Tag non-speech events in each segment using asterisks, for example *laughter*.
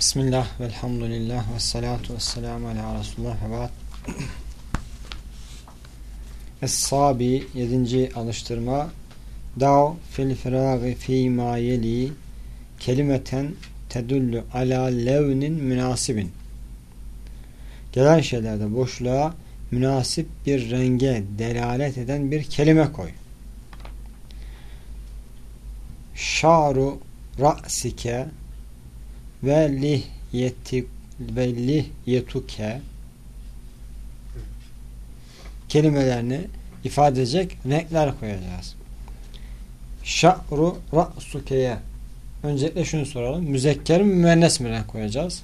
Bismillah, velhamdülillah, ve salatu ve selamu ala Resulullah ve ba'd. Es-Sabi 7. alıştırma Dav fil firagi fi ma yeli kelimeten tedullu ala levnin münasibin Gelen şeylerde boşluğa münasip bir renge delalet eden bir kelime koy. Şaru ra'sike ve lihyeti ve lihyetuke kelimelerini ifade edecek renkler koyacağız. Şa'ru ra'sukeye öncelikle şunu soralım. Müzekker mi müennes mi renk koyacağız?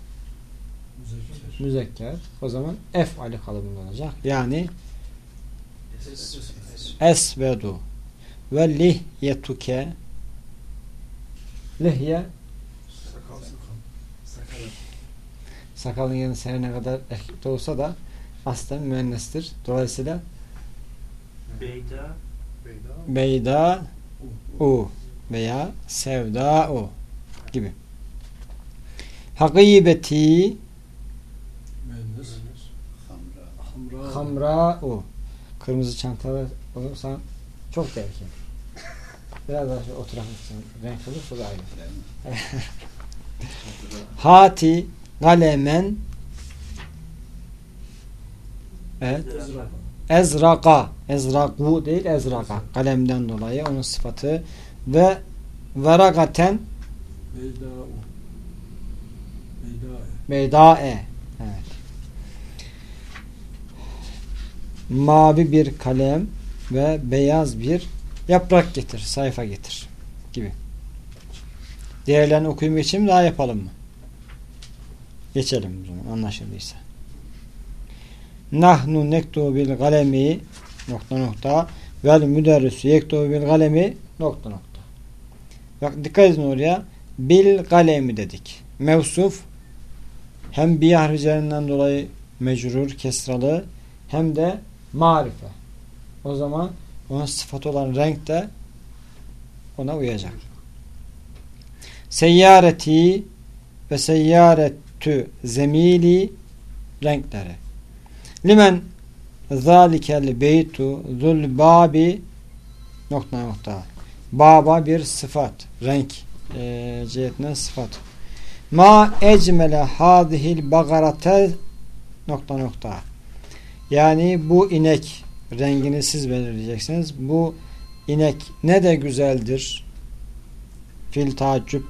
Müzekker. Müzekker. O zaman F ali kalıbında olacak. Yani esvedu ve lihyetuke lihye sakalın yanı sene ne kadar erkekte olsa da aslen müennestir. Dolayısıyla Beyda beyda u veya sevda u gibi. Hakibeti Mühendis. Hamra. hamra u kırmızı çantalı olursan çok tehlikeli. *laughs* Biraz daha oturak renk olursa da ayrı. *laughs* Hati galemen Evet. Ezraka. Ezraku değil ezraka. Kalemden dolayı onun sıfatı ve veragaten. Beydae. Evet. Mavi bir kalem ve beyaz bir yaprak getir. Sayfa getir. Gibi. Diğerlerini okuyup geçeyim daha yapalım mı? Geçelim o zaman anlaşıldıysa. Nahnu nektubu bil galemi nokta nokta vel müderrisu yektubu bil galemi nokta nokta. Bak dikkat edin oraya. Bil galemi dedik. Mevsuf hem bir üzerinden dolayı mecrur, kesralı hem de marife. O zaman onun sıfatı olan renk de ona uyacak. Seyyareti ve seyyaretü zemili renkleri. Limen zalikel beytu zul babi nokta nokta. Baba bir sıfat. Renk e, cihetinden sıfat. Ma ecmele hadihil bagarate nokta nokta. Yani bu inek rengini siz belirleyeceksiniz. Bu inek ne de güzeldir. Fil tacüp.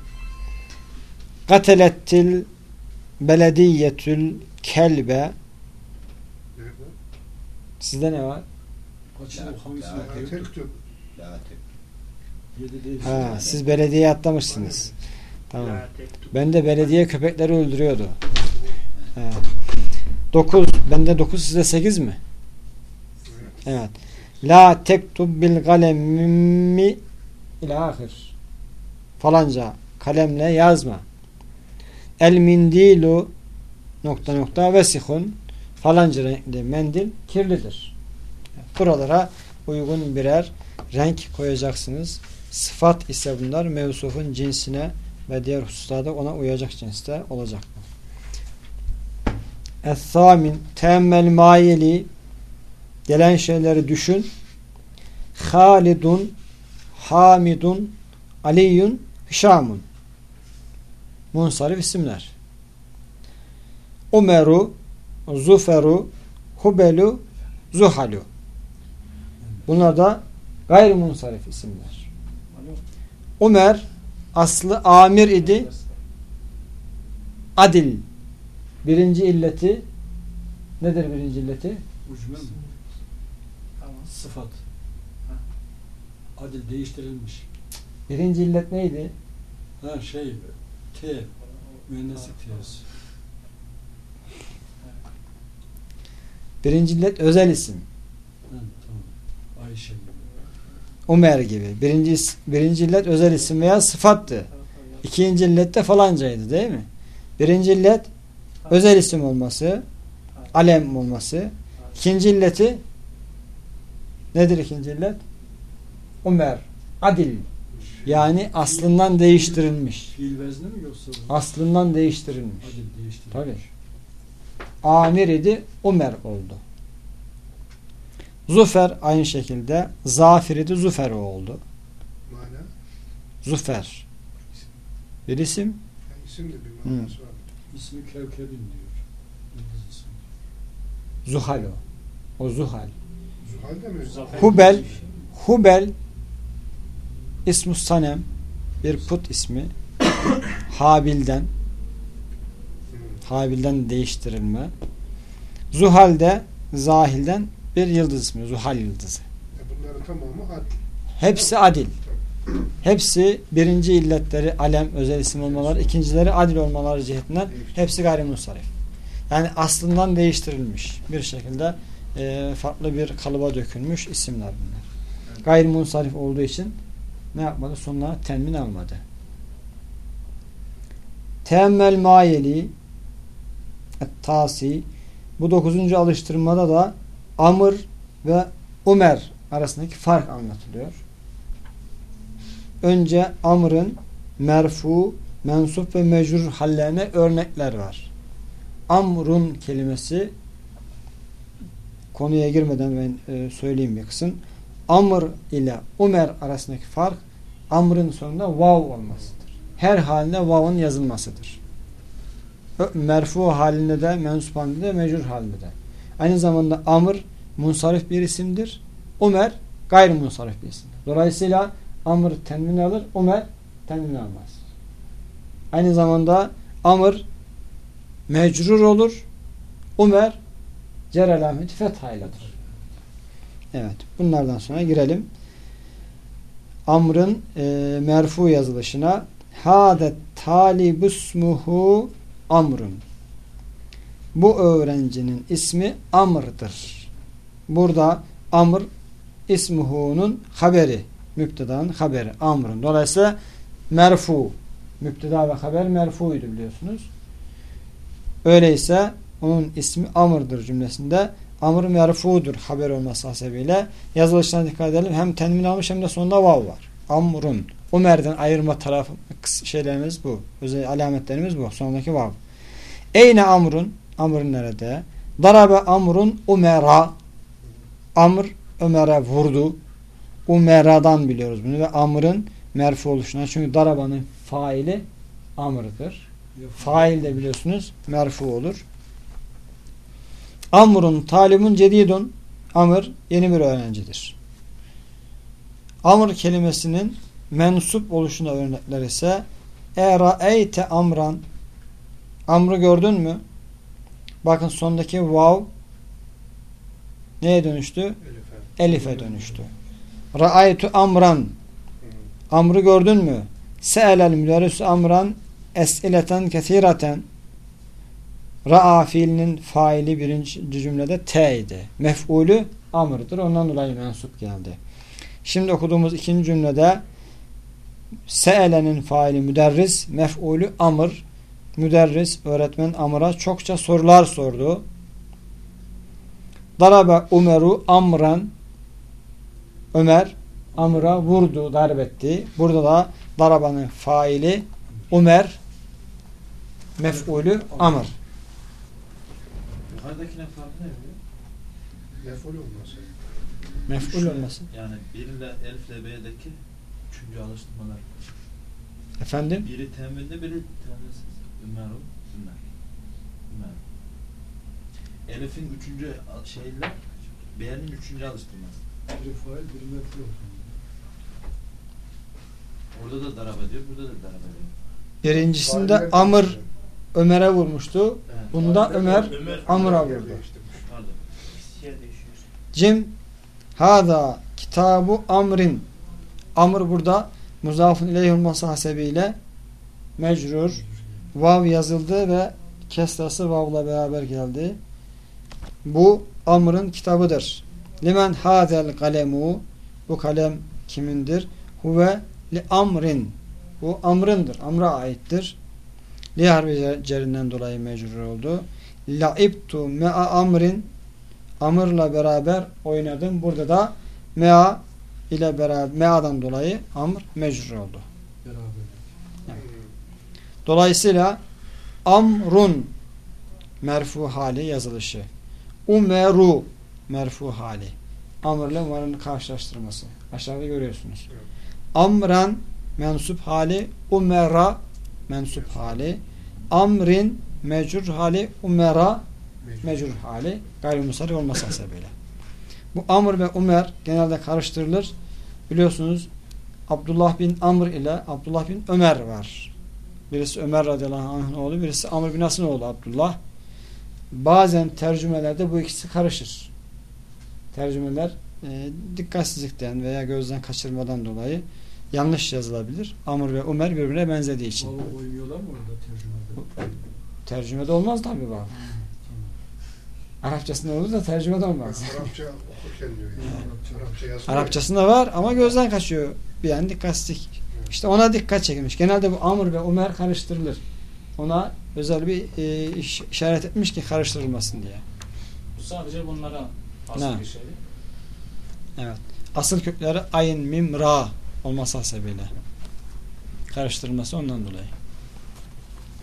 Katelettil belediyetül kelbe Sizde ne var? Ha, siz belediye atlamışsınız. Tamam. Ben de belediye köpekleri öldürüyordu. He. 9. Bende 9 sizde 8 mi? Evet. La tektub bil galemi ila ahir. Falanca kalemle yazma. El mindilu nokta nokta vesihun falanca renkli mendil kirlidir. Buralara uygun birer renk koyacaksınız. Sıfat ise bunlar mevsufun cinsine ve diğer hususlarda ona uyacak cinste olacak. Es-samin temmel mayeli gelen şeyleri düşün. Halidun Hamidun Aliyun Hişamun Munsarif isimler. Umeru Zuferu Hubelu Zuhalu Bunlar da gayrimunsarif isimler. Ömer aslı amir idi. Adil. Birinci illeti nedir birinci illeti? Ucmen mi? Sıfat. Adil değiştirilmiş. Birinci illet neydi? Ha şey T. Mühendislik T'si. Birinci illet özel isim. Tamam. Ayşe gibi. Ömer gibi. Birinci, birinci illet özel isim veya sıfattı. İkinci illet de falancaydı değil mi? Birinci illet özel isim olması, alem olması. İkinci illeti nedir ikinci illet? Ömer, adil. Yani aslından değiştirilmiş. Fiil vezni mi yoksa? Aslından değiştirilmiş. Hadi değiştir. Tabii. Amir idi, Ömer oldu. Zufer aynı şekilde Zafir idi, Zufer oldu. Mana, Zufer. Bir isim. yani isim de bir manası var. İsmi Kevkebin diyor. Zuhal o. O Zuhal. Zuhal de mi? Zafer- Hubel Hubel İsmus Sanem bir put ismi Habil'den. Habil'den değiştirilme Zuhal de Zahil'den bir yıldız ismi Zuhal yıldızı. E bunların tamamı ad. Hepsi adil. Hepsi birinci illetleri alem özel isim olmaları, ikincileri adil olmaları cihetinden hepsi gayrimusarif. Yani aslından değiştirilmiş. Bir şekilde e, farklı bir kalıba dökülmüş isimler bunlar. Gayrimusarif olduğu için ne yapmadı? Sonuna tenmin almadı. Teemmel mayeli tasi bu dokuzuncu alıştırmada da Amr ve Ömer arasındaki fark anlatılıyor. Önce Amr'ın merfu, mensup ve mecrur hallerine örnekler var. Amrun kelimesi konuya girmeden ben e, söyleyeyim bir kısım. Amr ile Ömer arasındaki fark Amr'ın sonunda vav olmasıdır. Her halinde vav'ın yazılmasıdır. Merfu halinde de, mensup halinde de, mecrur halinde de. Aynı zamanda Amr munsarif bir isimdir. Ömer gayrimunsarif bir isimdir. Dolayısıyla Amr tenvin alır, Ömer tenvin almaz. Aynı zamanda Amr mecrur olur, Ömer cer alameti fethayladır. Evet. Bunlardan sonra girelim. Amr'ın e, merfu yazılışına Hâdet talibusmuhu Amrun. Bu öğrencinin ismi Amr'dır. Burada Amr ismuhu'nun haberi. Müptedanın haberi. Amr'un. Dolayısıyla merfu. Müpteda ve haber merfuydu biliyorsunuz. Öyleyse onun ismi Amr'dır cümlesinde. Amr merfudur haber olması hasebiyle. Yazılışına dikkat edelim. Hem tenmin almış hem de sonunda vav var. Amrun. Ömer'den ayırma tarafı şeylerimiz bu. Özel alametlerimiz bu. Sonundaki vav. Eyne Amrun? Amr'ın nerede? Darabe Amrun Umer'a. Amr Ömer'e vurdu. Umera'dan biliyoruz bunu ve Amr'ın merfu oluşuna. Çünkü darabanın faili Amr'dır. Fail de biliyorsunuz merfu olur. Amrun talibun cedidun. Amr yeni bir öğrencidir. Amr kelimesinin mensup oluşuna örnekler ise Eraeyte amran Amr'ı gördün mü? Bakın sondaki vav neye dönüştü? Elife. Elif'e dönüştü. Ra'aytu amran. Amr'ı gördün mü? Se'elel müderrisü amran es'ileten kesiraten Ra'a fiilinin faili birinci cümlede T idi. Mef'ulü amr'dır. Ondan dolayı mensup geldi. Şimdi okuduğumuz ikinci cümlede Se'elenin faili müderris, mef'ulü amr. Müderris, öğretmen amra çokça sorular sordu. Darabe Umeru amran Ömer amra vurdu, darbetti. Burada da darabanın faili Ömer mef'ulü amr. Yukarıdakine farkı ne biliyor? Meful olması. Mef'ul olması. Yani biriyle Elif ile B'deki üçüncü alıştırmalar. Efendim? Biri teminli, biri teminsiz. Ümeru, Ümer. Ümer. Elif'in üçüncü şeyle B'nin üçüncü alıştırması. Biri fail, biri mef'ul. Orada da daraba diyor, burada da daraba diyor. Birincisinde değişti. Ömer'e vurmuştu. Evet. Bunda Ömer değişti. Amr'a vurdu. Cim Hada kitabu amrin Amr burada muzafın ileyh olması hasebiyle mecrur vav yazıldı ve kesrası vavla beraber geldi. Bu Amr'ın kitabıdır. Limen hadel kalemu bu kalem kimindir? Huve li amrin bu amrındır. Amr'a aittir. Li harfi cerinden dolayı mecrur oldu. Laibtu me'a amrin Amr'la beraber oynadım. Burada da mea ile beraber me'adan dolayı amr mecrur oldu. Beraber. Hmm. Dolayısıyla amrun merfu hali yazılışı. Umeru merfu hali. Amr ile umarın karşılaştırması. Aşağıda görüyorsunuz. Evet. Amran mensup hali, umera mensup hali, amrin mecrur hali, umera mecrur hali gayrimusarif olması hasebiyle. Bu Amr ve Umer genelde karıştırılır. Biliyorsunuz Abdullah bin Amr ile Abdullah bin Ömer var. Birisi Ömer radıyallahu anh'ın oğlu, birisi Amr bin As'ın oğlu Abdullah. Bazen tercümelerde bu ikisi karışır. Tercümeler e, dikkatsizlikten veya gözden kaçırmadan dolayı yanlış yazılabilir. Amr ve Umer birbirine benzediği için. Vallahi oynuyorlar mı orada tercümede? Tercümede olmaz tabi. Tamam. Arapçasında olur da tercümede olmaz. Arapça okurken diyor yani. Arapça. Arapçasında var ama gözden kaçıyor. Bir yani dikkatsizlik. İşte ona dikkat çekilmiş. Genelde bu Amr ve Umer karıştırılır. Ona özel bir e, iş- işaret etmiş ki karıştırılmasın diye. Bu sadece bunlara has Ne? bir şey. Evet. Asıl kökleri ayın, mim, ra olması hasebiyle. Karıştırılması ondan dolayı.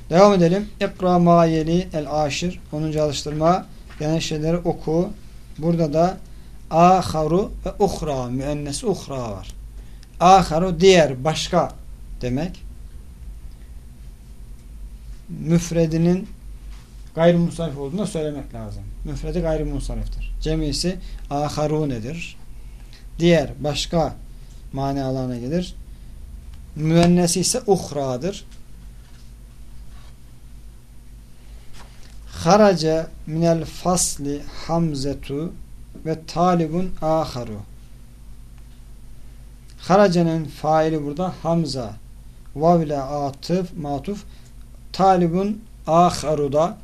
Devam edelim. İkra ma yeli el aşir. 10. alıştırma. Yani şeyleri oku. Burada da aharu ve uhra. Müennes uhra var. Aharu diğer, başka demek. Müfredinin gayrimusarif olduğunu söylemek lazım. Müfredi gayrimusariftir. Cemisi aharunedir. Diğer, başka manalarına gelir. Müennesi ise uhra'dır. Haraca minel fasli hamzetu ve talibun aharu. Haracanın faili burada Hamza. Vav ile atıf, matuf. Talibun aharu da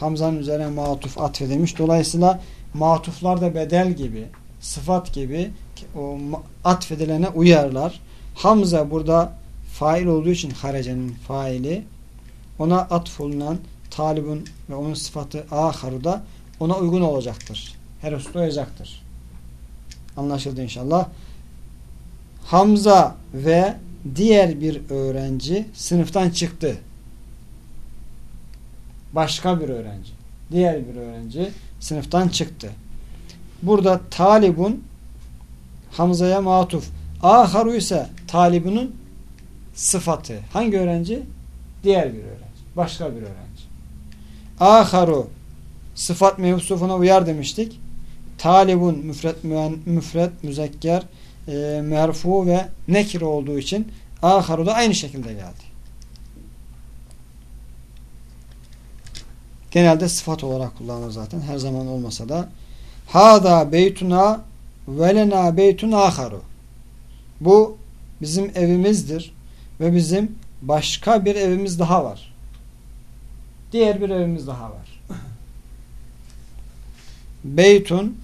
Hamza'nın üzerine matuf atfedilmiş. Dolayısıyla matuflar da bedel gibi, sıfat gibi o atfedilene uyarlar. Hamza burada fail olduğu için haracanın faili ona atfolunan talibun ve onun sıfatı aharu da ona uygun olacaktır. Her usta uyacaktır. Anlaşıldı inşallah. Hamza ve diğer bir öğrenci sınıftan çıktı. Başka bir öğrenci. Diğer bir öğrenci sınıftan çıktı. Burada talibun Hamza'ya matuf. Aharu ise talibunun sıfatı. Hangi öğrenci? Diğer bir öğrenci. Başka bir öğrenci. Aharu sıfat mevsufuna uyar demiştik. Talibun müfret, müen, müfret müzekker e, merfu ve nekir olduğu için aharu da aynı şekilde geldi. Genelde sıfat olarak kullanılır zaten. Her zaman olmasa da Hada beytuna velena beytun aharu. Bu bizim evimizdir ve bizim başka bir evimiz daha var. Diğer bir evimiz daha var. *laughs* Beytun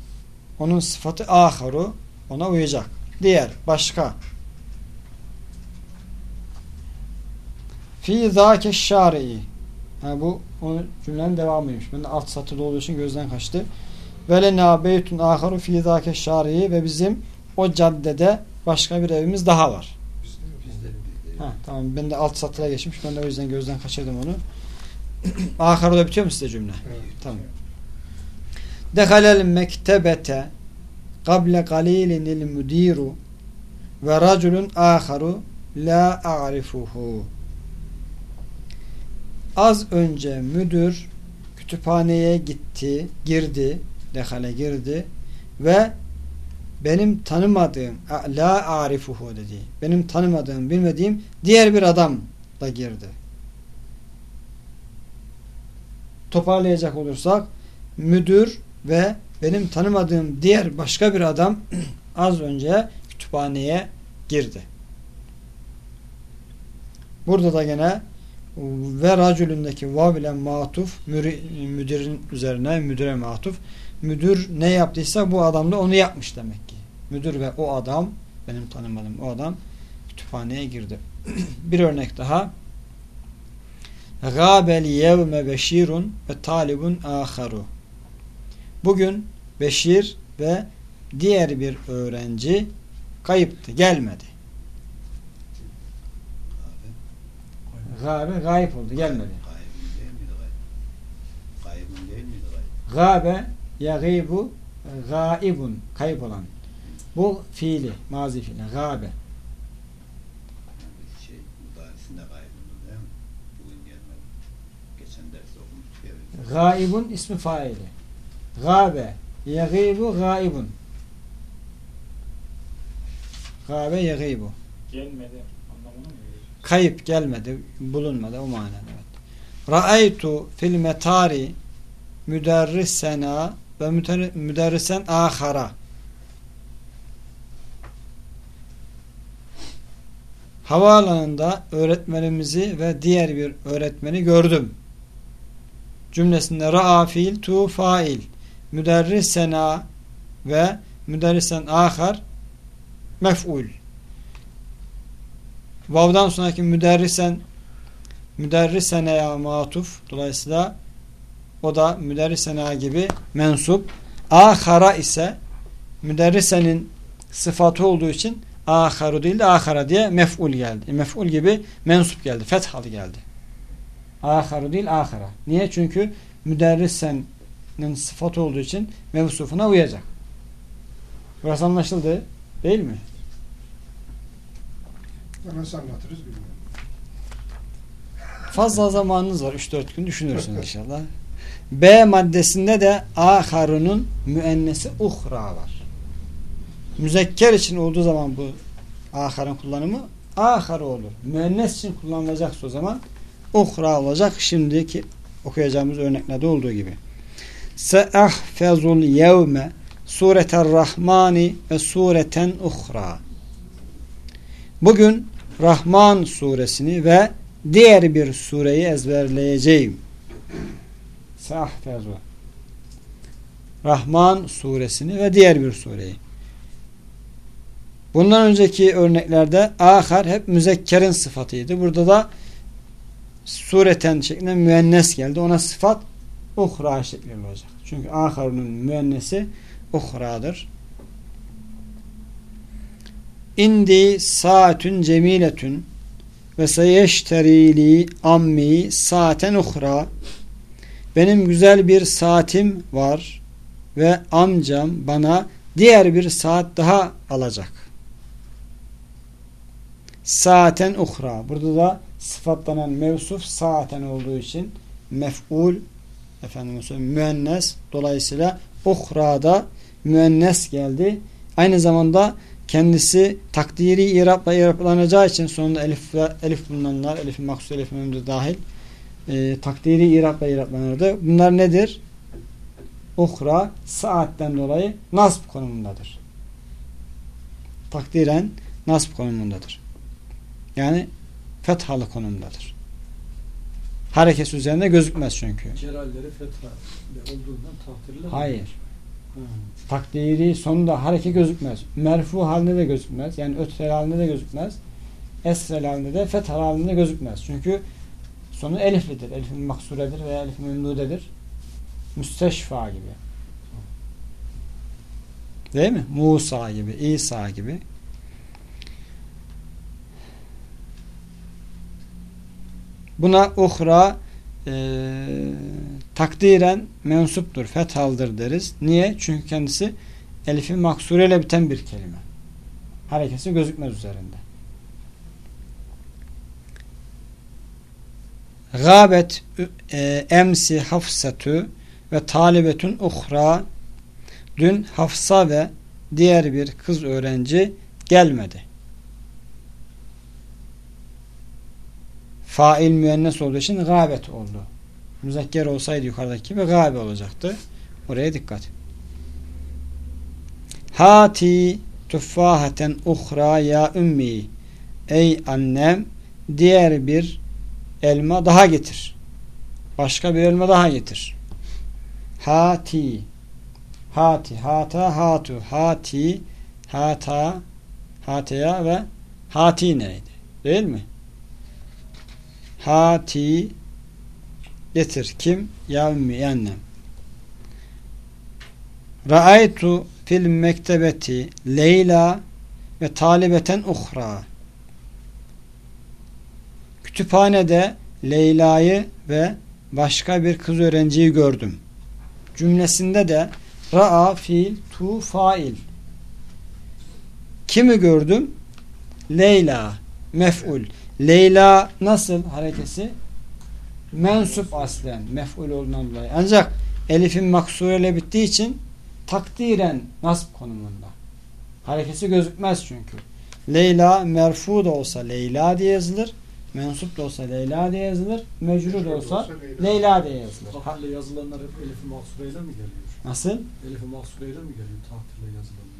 onun sıfatı aharu ona uyacak. Diğer başka. Fi zâke şâri'i. Ha, bu o cümlenin devamıymış. Ben de alt satırda olduğu için gözden kaçtı. Ve lena beytun aharu fi zâke şâri'i ve bizim o caddede başka bir evimiz daha var. Ha, tamam ben de alt satıra geçmiş. Ben de o yüzden gözden kaçırdım onu. *clears throat* Aharu da bitiyor mu size cümle? Evet. Tamam. Dehalel mektebete kable galilinil müdiru ve raculun aharu la a'rifuhu. Az önce müdür kütüphaneye gitti, girdi, dehale girdi ve benim tanımadığım la arifuhu dedi. Benim tanımadığım, bilmediğim diğer bir adam da girdi. Toparlayacak olursak müdür ve benim tanımadığım diğer başka bir adam *clears throat* az önce kütüphaneye girdi. Burada da gene ve racülündeki vav ile matuf müdürün üzerine müdüre matuf müdür ne yaptıysa bu adam da onu yapmış demek ki. Müdür ve o adam benim tanımadığım o adam kütüphaneye girdi. *clears throat* bir örnek daha Gâbel yevme beşirun ve talibun âharu Bugün Beşir ve diğer bir öğrenci kayıptı, gelmedi. Gabe gayip oldu, gelmedi. Kaybın değil miydi gayb? Kaybın değil miydi gayb? Gabe yagibu gaibun kayıp olan. Bu fiili, mazi fiili. Gabe. Yani şey, müdahalesinde kaybındı değil mi? Bugün gelmedi. Geçen derste okumuştuk ya. Gaibun ismi faili. Gabe yagibu gaibun. Gabe yagibu. Gelmedi. Anlamını mı veriyor? Kayıp gelmedi, bulunmadı o manada. Evet. Ra'aytu fil metari müderrisena ve müderrisen ahara. Havaalanında öğretmenimizi ve diğer bir öğretmeni gördüm. Cümlesinde ra'a fiil tu fail müderrisena ve müderrisen ahar mef'ul. Vav'dan sonraki müderrisen müderriseneye matuf. Dolayısıyla o da müderrisena gibi mensup. Ahara ise müderrisenin sıfatı olduğu için aharu değil de ahara diye mef'ul geldi. Mef'ul gibi mensup geldi. Fethalı geldi. Aharu değil ahara. Niye? Çünkü müderrisenin sıfatı olduğu için mevsufuna uyacak. Burası anlaşıldı. Değil mi? Nasıl anlatırız bilmiyorum. Fazla zamanınız var. 3-4 gün düşünürsünüz inşallah. B maddesinde de aharunun müennesi uhra var. Müzekker için olduğu zaman bu aharın kullanımı ahar olur. Müennes için kullanılacaksa o zaman uhra olacak. Şimdiki okuyacağımız örneklerde olduğu gibi. Seahfezul yevme sureten rahmani ve sureten uhra. Bugün Rahman suresini ve diğer bir sureyi ezberleyeceğim. Sahfezu. Rahman suresini ve diğer bir sureyi. Bundan önceki örneklerde ahar hep müzekkerin sıfatıydı. Burada da sureten şeklinde müennes geldi. Ona sıfat uhra şeklinde olacak. Çünkü aharunun müennesi uhradır. İndi saatün cemiletün ve seyeşterili ammi saaten uhra benim güzel bir saatim var ve amcam bana diğer bir saat daha alacak. Saaten uhra. Burada da sıfatlanan mevsuf saaten olduğu için mef'ul efendim müennes dolayısıyla uhra'da müennes geldi. Aynı zamanda kendisi takdiri irapla iraplanacağı için sonunda elif elif bulunanlar, elif maksus, elif memdu dahil e, takdiri irapla iraplanırdı. Bunlar nedir? Uhra saatten dolayı nasb konumundadır. Takdiren nasb konumundadır. Yani fethalı konumdadır. Hareket üzerinde gözükmez çünkü. Celalleri fetha olduğundan takdirler. Hayır. Hı. takdiri sonunda hareket gözükmez. Merfu halinde de gözükmez. Yani ötrel halinde de gözükmez. Esrel halinde de fethal halinde gözükmez. Çünkü sonu eliflidir. Elifin maksuredir veya elifin memdudedir. Müsteşfa gibi. Değil mi? Musa gibi, İsa gibi. Buna uhra e, takdiren mensuptur, fethaldır deriz. Niye? Çünkü kendisi elifin maksureyle biten bir kelime. Harekesi gözükmez üzerinde. Gâbet e, emsi hafsetü ve talibetün uhra dün Hafsa ve diğer bir kız öğrenci gelmedi. Fail müennes olduğu için gâbet oldu. Müzekker olsaydı yukarıdaki gibi gâbe olacaktı. Oraya dikkat. Hati tuffahaten uhra ya ümmi Ey annem diğer bir elma daha getir. Başka bir elma daha getir. Hati Hati, hata, hatu, hati, hata, hataya ve hati neydi? Değil mi? Hati getir. Kim? Yavmi annem. Ra'aytu fil mektebeti Leyla ve talibeten uhra. Kütüphanede Leyla'yı ve başka bir kız öğrenciyi gördüm. Cümlesinde de ra'a fiil tu fail. Kimi gördüm? Leyla mef'ul. Leyla nasıl harekesi? Mensup aslen mef'ul olduğundan dolayı. Ancak elifin maksureyle bittiği için takdiren nasb konumunda. Harekesi gözükmez çünkü. Leyla merfu da olsa Leyla diye yazılır. Mensup da olsa Leyla diye yazılır. Mecrur da olsa Leyla diye yazılır. Tahtirle yazılanlar hep Elif-i Mahsure'yle mi geliyor? nasıl? Elif-i Mahsure'yle mi geliyor tahtirle yazılanlar?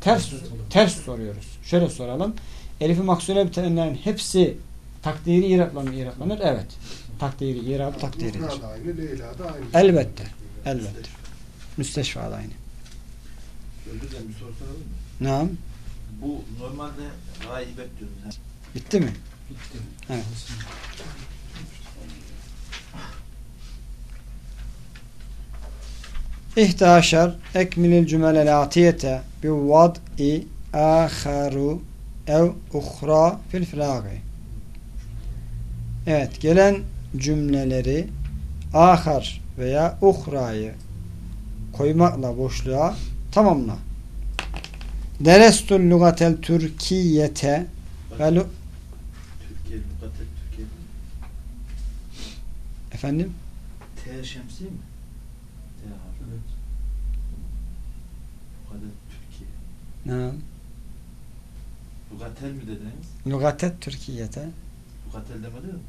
Ters ters soruyoruz. Şöyle soralım. Elif-i maksure bitenlerin hepsi takdiri irapla mı iraplanır? Evet. Takdiri irap takdiridir. Muhra da aynı, Leyla da aynı. Elbette. Elbette. Müsteşfa da aynı. Öldüreceğim bir soru soralım mı? Naam. Bu normalde gaibet diyoruz. Bitti mi? Bitti. Evet. İhtaşar ekmilil cümelel atiyete bi vad'i aharu ev uhra fil filagi. Evet gelen cümleleri ahar veya uhrayı koymakla boşluğa tamamla. Derestul lugatel türkiyete ve lu- Türkiye, Lugatet Türkiye. Efendim T şemsi mi? T harfi. Evet. Lugatet Türkiye. ne? Lugatel mi dediniz? Lugatet Türkiye'te Lugatel demedi mi?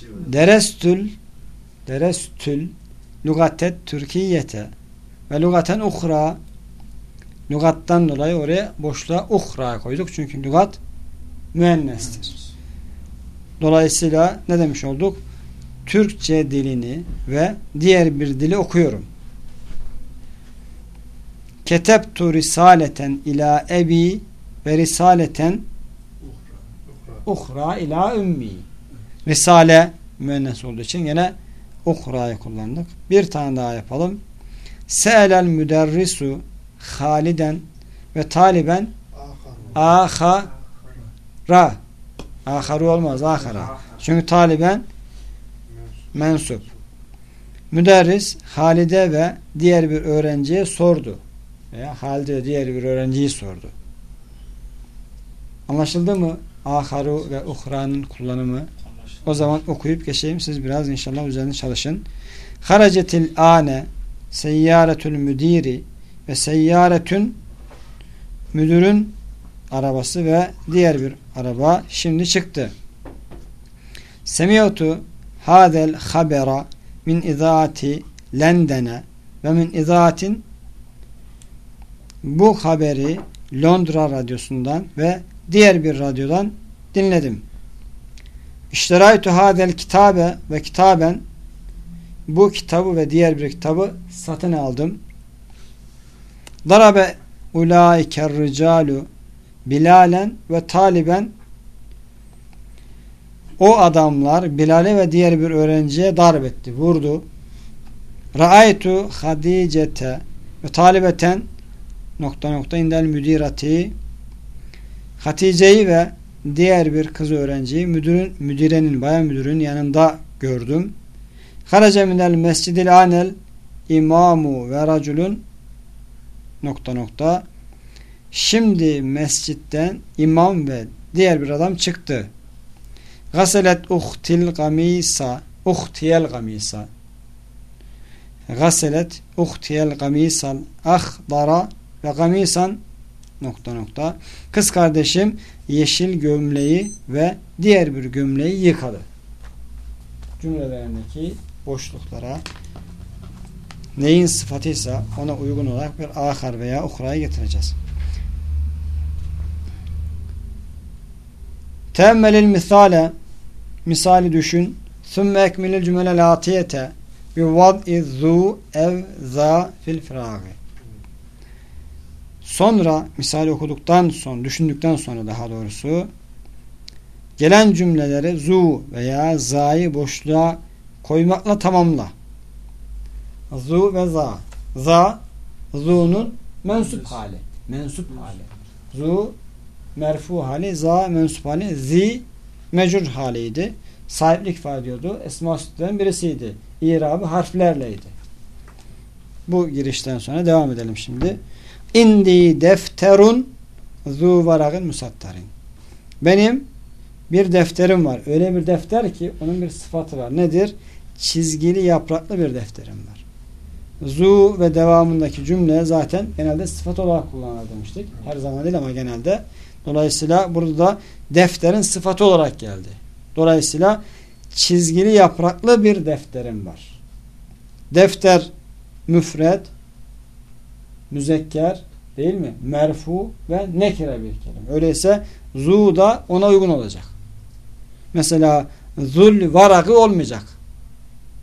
Şey. *laughs* Derestül Derestül Lugatet Türkiyete ve lugaten uhra Lugattan dolayı oraya boşluğa uhra koyduk. Çünkü lugat müennestir. Dolayısıyla ne demiş olduk? Türkçe dilini ve diğer bir dili okuyorum. Ketebtu risaleten ila ebi ve risaleten Uhra. ila ümmi. Risale müennes olduğu için yine uhra'yı kullandık. Bir tane daha yapalım. Se'elel müderrisu haliden ve taliben Ahar. ahara aharu olmaz ahara. Çünkü taliben mensup. Müderris Halide ve diğer bir öğrenciye sordu. Veya Halide diğer bir öğrenciyi sordu. Anlaşıldı mı? Aharu ve uhra'nın kullanımı. O zaman okuyup geçeyim. Siz biraz inşallah üzerine çalışın. Haracetil ane seyyaretül müdiri ve seyyaretün müdürün arabası ve diğer bir araba şimdi çıktı. Semiyatu hadel habera min izaati Lendene ve min izaatin bu haberi Londra radyosundan ve diğer bir radyodan dinledim. İşteraytu hadel kitabe ve kitaben bu kitabı ve diğer bir kitabı satın aldım. Darabe ulaiker ricalu Bilalen ve Taliben o adamlar Bilal'e ve diğer bir öğrenciye darp etti, vurdu. Ra'aytu Hadicete ve talibeten nokta nokta indel müdirati Hatice'yi ve diğer bir kız öğrenciyi müdürün, müdirenin, bayan müdürün yanında gördüm. Harace minel mescidil anel imamu ve raculun nokta nokta Şimdi mescitten imam ve diğer bir adam çıktı. Gaselet uhtil gamisa uhtiyel gamisa Gaselet uhtiyel gamisal ahdara ve gamisan nokta nokta kız kardeşim yeşil gömleği ve diğer bir gömleği yıkadı. Cümlelerindeki boşluklara neyin sıfatıysa ona uygun olarak bir ahar veya uhrayı getireceğiz. Teemmelil misale misali düşün. Sümme ekmilil cümelel atiyete bi vad'i zu ev za fil firagi. Sonra misali okuduktan sonra, düşündükten sonra daha doğrusu gelen cümleleri zu veya za'yı boşluğa koymakla tamamla. Zu ve za. Za zu'nun mensup hali. Mensup hali. Zu merfu hali, za mensup hali, zi mecrur haliydi. Sahiplik ifade ediyordu. Esma sütlerin birisiydi. İrabı harflerleydi. Bu girişten sonra devam edelim şimdi. İndi defterun zu varagın musattarin. Benim bir defterim var. Öyle bir defter ki onun bir sıfatı var. Nedir? Çizgili yapraklı bir defterim var. Zu ve devamındaki cümle zaten genelde sıfat olarak kullanılır demiştik. Her zaman değil ama genelde. Dolayısıyla burada da defterin sıfatı olarak geldi. Dolayısıyla çizgili yapraklı bir defterim var. Defter müfred, müzekker değil mi? Merfu ve nekire bir kelime. Öyleyse zu da ona uygun olacak. Mesela zul varakı olmayacak.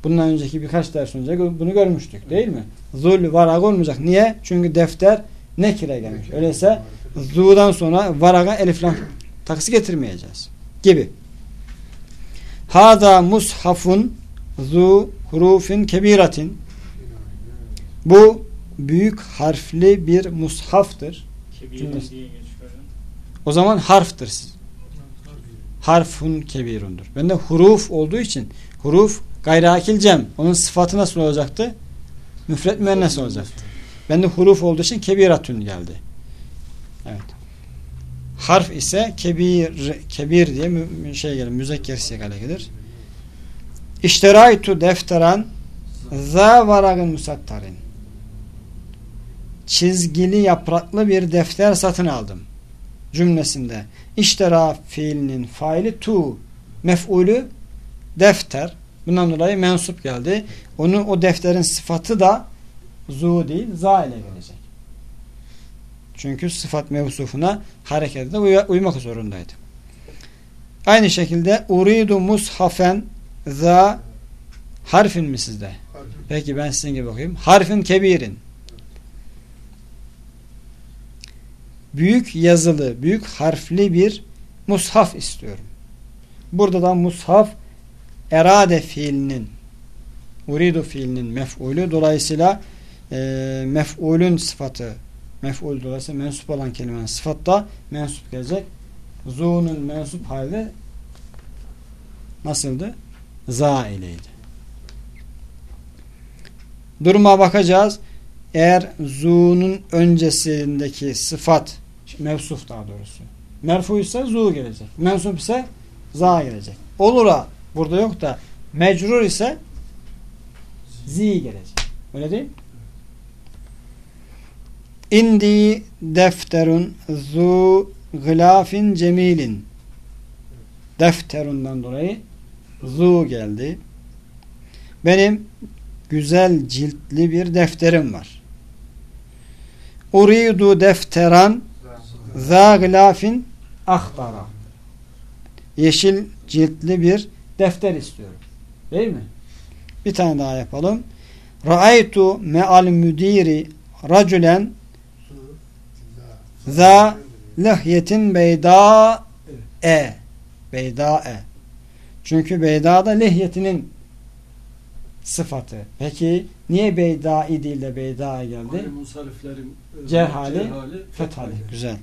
Bundan önceki birkaç ders önce bunu görmüştük değil mi? Zul varak olmayacak. Niye? Çünkü defter nekire gelmiş. Öyleyse zu'dan sonra varaga eliflam takısı getirmeyeceğiz. Gibi. Hada mushafun zu hurufin kebiratin bu büyük harfli bir mushaftır. O zaman harftır. Harfun kebirundur. Ben de huruf olduğu için huruf gayrakil cem. Onun sıfatı nasıl olacaktı? Müfret müennes olacaktı. Ben de huruf olduğu için kebiratun geldi. Evet. Harf ise kebir kebir diye mü, şey gelir. Müzekker sigale gelir. İşteraytu defteran za varagın musattarin. Çizgili yapraklı bir defter satın aldım. Cümlesinde iştera fiilinin faili tu mef'ulü defter. Bundan dolayı mensup geldi. Onu o defterin sıfatı da zu değil za ile gelecek. Çünkü sıfat mevsufuna harekette uy uymak zorundaydı. Aynı şekilde uridu mushafen za harfin mi sizde? Peki ben sizin gibi bakayım. Harfin kebirin. Büyük yazılı, büyük harfli bir mushaf istiyorum. Burada da mushaf erade fiilinin uridu fiilinin mef'ulü dolayısıyla e, mef'ulün sıfatı mef'ul dolayısıyla mensup olan kelimenin sıfatta mensup gelecek. Zu'nun mensup hali nasıldı? Za ileydi. Duruma bakacağız. Eğer zu'nun öncesindeki sıfat mevsuf daha doğrusu. Merfu ise zu gelecek. Mensup ise za gelecek. Olura burada yok da mecrur ise zi gelecek. Öyle değil mi? İndi defterun zu gılafin cemilin defterundan dolayı zu geldi. Benim güzel ciltli bir defterim var. Uridu defteran za gılafin ahtara yeşil ciltli bir defter istiyorum. Değil mi? Bir tane daha yapalım. Ra'aytu me'al müdiri racülen za lehyetin beyda e beyda e çünkü beyda da lehyetinin sıfatı. Peki niye beyda değil de beyda geldi? Gayrimusariflerin e, Cerhali, cerhali, Fethali. Güzel.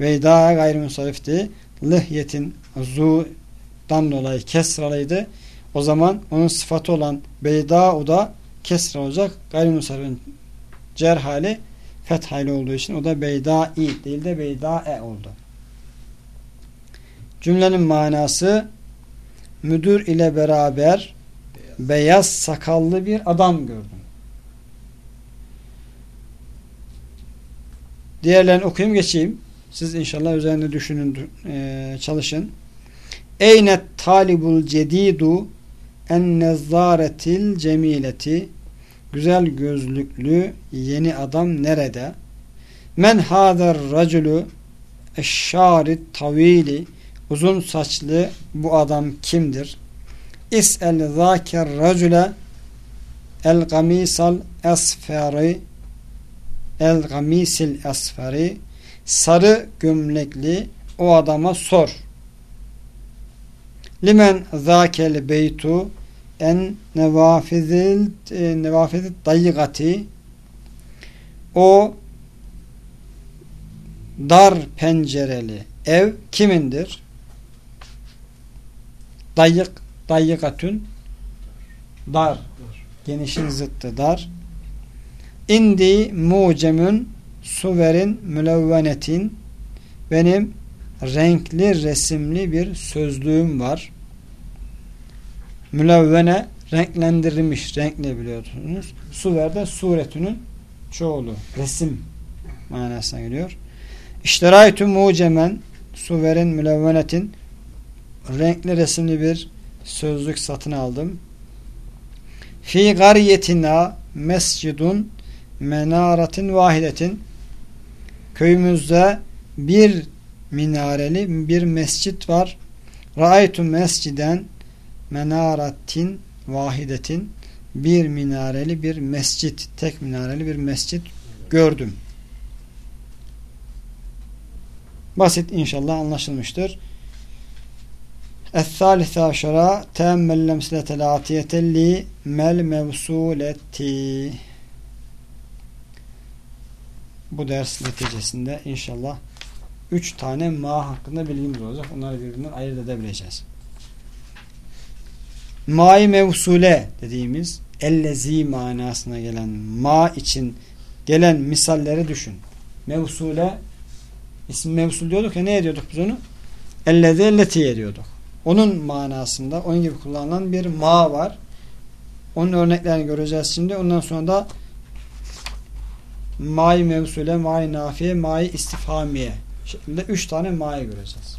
Veyda gayrimusarifti. Lihyetin zu'dan dolayı kesralıydı. O zaman onun sıfatı olan beyda o da kesra olacak. Gayrimusarifin cerhali fethali olduğu için o da beyda i değil de beyda e oldu. Cümlenin manası müdür ile beraber beyaz sakallı bir adam gördüm. Diğerlerini okuyayım geçeyim. Siz inşallah üzerinde düşünün, e, çalışın. Eynet talibul cedidu en nezzaretil cemileti güzel gözlüklü yeni adam nerede? Men hader raculu eşşarit tavili uzun saçlı bu adam kimdir? İs'el zâker racule el gamisal esferi el gamisil esferi sarı gömlekli o adama sor. Limen zâkel beytu en nevafizil e, nevafizil dayyigati o dar pencereli ev kimindir? Dayyık dayyikatün dar genişin zıttı dar indi mucemün suverin mülevvenetin benim renkli resimli bir sözlüğüm var. Mülevvene renklendirilmiş, renkli biliyorsunuz. Suver de suretünün çoğulu. Resim manasına geliyor. İşteraytü mucemen suverin mülevvenetin renkli resimli bir sözlük satın aldım. Fi gariyetina mescidun menaratin vahidetin köyümüzde bir minareli bir mescit var. Ra'aytu mesciden menaratin vahidetin bir minareli bir mescit, tek minareli bir mescit gördüm. Basit inşallah anlaşılmıştır. Es-salise aşara teemmel lemsiletel atiyetelli mel mevsuleti bu ders neticesinde inşallah üç tane ma hakkında bilgimiz olacak. Onları birbirinden ayırt edebileceğiz. Ma-i mevsule dediğimiz ellezi manasına gelen ma için gelen misalleri düşün. Mevsule isim mevsul diyorduk ya ne ediyorduk biz onu? Ellezi elleti ediyorduk. Onun manasında onun gibi kullanılan bir ma var. Onun örneklerini göreceğiz şimdi. Ondan sonra da mai mevsule, mai nafiye, mai istifhamiye şeklinde üç tane ma'yı göreceğiz.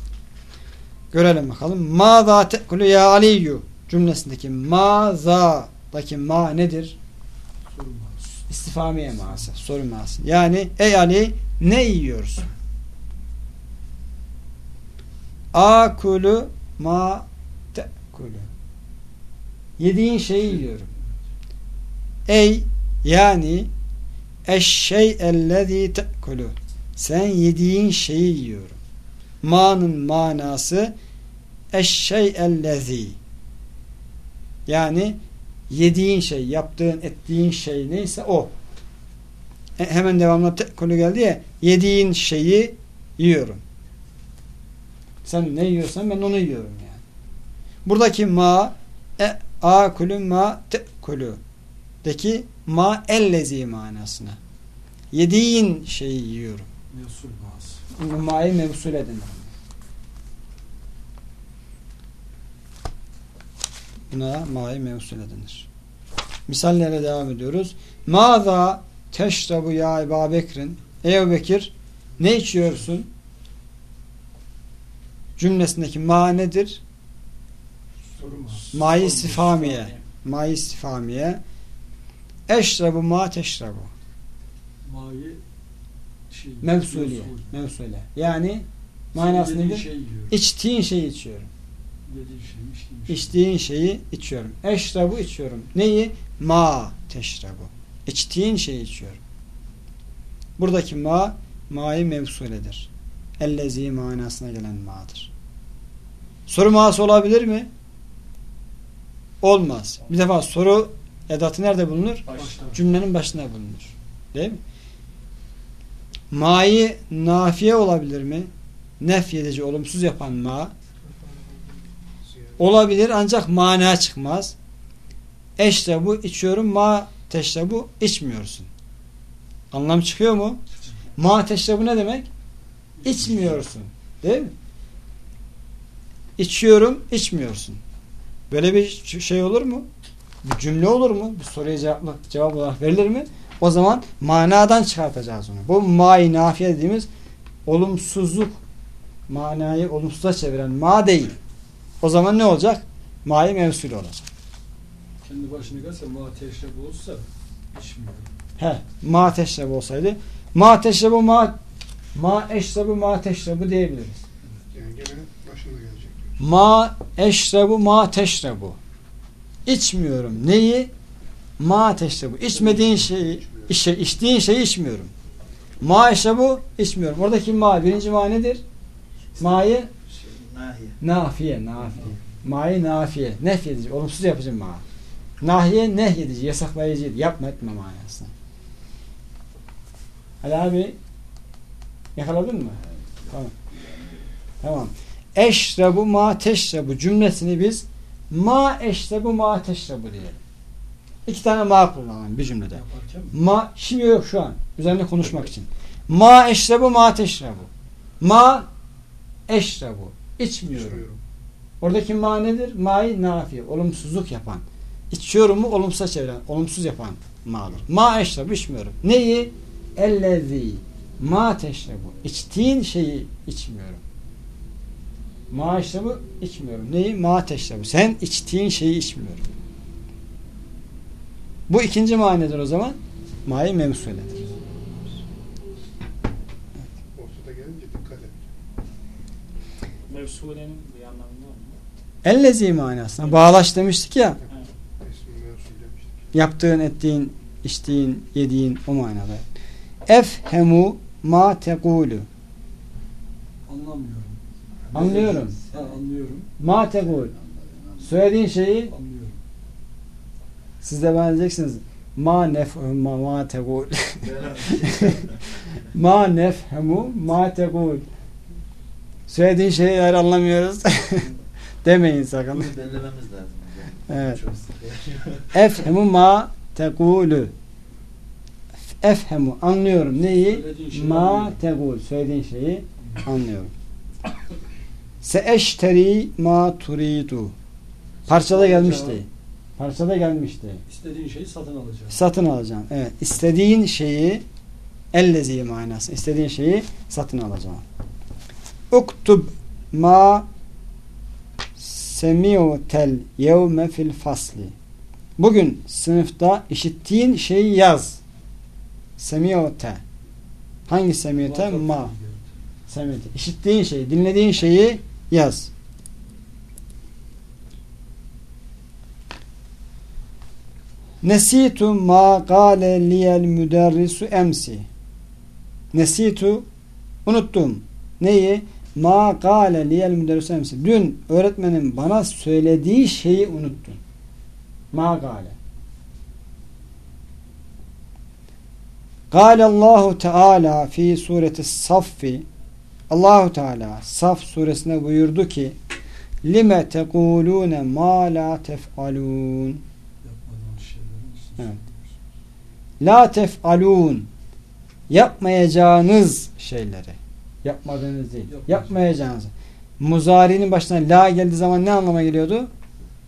Görelim bakalım. Ma za te'kulu ya aliyyü cümlesindeki ma za'daki ma nedir? İstifhamiye ma'sı. Soru ma'sı. Yani ey Ali ne yiyorsun? Akulu ma te'kulu. Yediğin şeyi yiyorum. Ey yani eşşey ellezî te'kulu. Sen yediğin şeyi yiyorum. Ma'nın manası eşşey ellezî. Yani yediğin şey, yaptığın, ettiğin şey neyse o. E, hemen devamlı te'kulu geldi ya yediğin şeyi yiyorum. Sen ne yiyorsan ben onu yiyorum yani. Buradaki ma e, akulu ma te'kulu deki ma ellezi manasına. Yediğin şeyi yiyorum. Mesul bazı. Ma'yı mevsul edin. Buna ma'yı mevsul edilir. Misallere devam ediyoruz. Maza teşrabu ya Ebu Bekir'in Ey Bekir ne içiyorsun? Cümlesindeki ma nedir? Ma'yı istifamiye. Ma'yı istifamiye. Eşrabu ma teşrabu. Ma'yı şey, Mevsuliye. mevsul. Mevsule. Yani manası nedir? Şey. İçtiğin şeyi içiyorum. İçtiğin. İçtiğin şeyi içiyorum. Eşrabu içiyorum. Neyi? Ma teşrabu. İçtiğin şeyi içiyorum. Buradaki ma, ma'yı mevsuledir. Ellezi manasına gelen ma'dır. Soru ma'sı olabilir mi? Olmaz. Bir defa soru edatı nerede bulunur? Başta. Cümlenin başında bulunur. Değil mi? Ma'yı nafiye olabilir mi? Nef edici, olumsuz yapan ma. Olabilir ancak mana çıkmaz. Eşrebu içiyorum, ma teşrebu içmiyorsun. Anlam çıkıyor mu? Ma teşrebu ne demek? İçmiyorsun. Değil mi? İçiyorum, içmiyorsun. Böyle bir şey olur mu? Bir cümle olur mu? Bir soruya cevap, cevap olarak verilir mi? O zaman manadan çıkartacağız onu. Bu ma-i nafiye dediğimiz olumsuzluk manayı olumsuza çeviren ma değil. O zaman ne olacak? Ma-i mevsul olacak. Kendi başına gelse ma teşreb olsa içmiyor. He, ma teşrebu olsaydı ma teşrebu ma ma eşrebu ma teşrebu diyebiliriz. Yani gene başında gelecek. Ma eşrebu ma teşrebu. İçmiyorum. Neyi? Ma teşrebu. İçmediğin şeyi, işe, içtiğin şeyi içmiyorum. Ma eşrebu içmiyorum. Oradaki ma birinci ma nedir? Ma'yı nahiye. nafiye, nafiye. Ma'yı nafiye. Nef edici, olumsuz yapıcı ma. Nahiye nehyedici, yasaklayıcıydı. Yapma etme manasında. Ali abi yakaladın mı? Tamam. Tamam. Eşrebu ma teşrebu cümlesini biz ma eşrebu ma teşrebu diyelim. İki tane ma kullanalım bir cümlede. Ma şimdi yok şu an. Üzerine konuşmak için. Ma eşrebu ma teşrebu. Ma eşrebu. İçmiyorum. İçmiyorum. Oradaki ma nedir? Ma'yı nafi. Olumsuzluk yapan. İçiyorum mu olumsuza çeviren. Olumsuz yapan ma'dır. Ma eşrebu içmiyorum. Neyi? Ellezi. Ma teşrebu. İçtiğin şeyi içmiyorum. Ma eşrebu içmiyorum. Neyi? Ma teşrebu. Sen içtiğin şeyi içmiyorum. Bu ikinci ma nedir o zaman? Ma'yı memsuledir. Ortada gelince dikkat et. Mevsulenin bir anlamı var mı? Ellezi manasına. Bağlaç demiştik ya. Yaptığın, ettiğin, içtiğin, yediğin o manada. Efhemu ma tekulu. Anlamıyorum. Anlıyorum. Ha, anlıyorum. Ma tekul. Söylediğin şeyi Anlıyorum. siz de bana diyeceksiniz. *laughs* Ma nefhemu ma tekul. ma nefhemu ma tekul. Söylediğin şeyi eğer anlamıyoruz *laughs* demeyin sakın. Bunu belirlememiz lazım. hocam. Evet. Efhemu ma tekulu. Efhemu anlıyorum. Neyi? Ma tegul. Söylediğin şeyi anlıyorum. Seeşteri ma turidu. Parçada gelmişti. Parçada gelmişti. İstediğin şeyi satın alacağım. Satın alacağım. Evet. İstediğin şeyi ellezi manası. İstediğin şeyi satın alacağım. Uktub ma semi'tel yevme fil fasli. Bugün sınıfta işittiğin şeyi yaz. Semi'te. Hangi semi'te? Ma. Semi'te. İşittiğin şeyi, dinlediğin şeyi yaz. Nesitu ma gale liyel müderrisu emsi. Nesitu unuttum. Neyi? Ma gale liyel müderrisu emsi. Dün öğretmenim bana söylediği şeyi unuttum. Ma gale. Gale Allahu Teala fi sureti Saffi Allahu Teala Saf suresinde buyurdu ki lime tekulune ma la tef'alun. La tef'alun yapmayacağınız şeyleri yapmadığınız değil. Yapmayacağınız. Yapmayacağınız. Muzari'nin başına la geldiği zaman ne anlama geliyordu?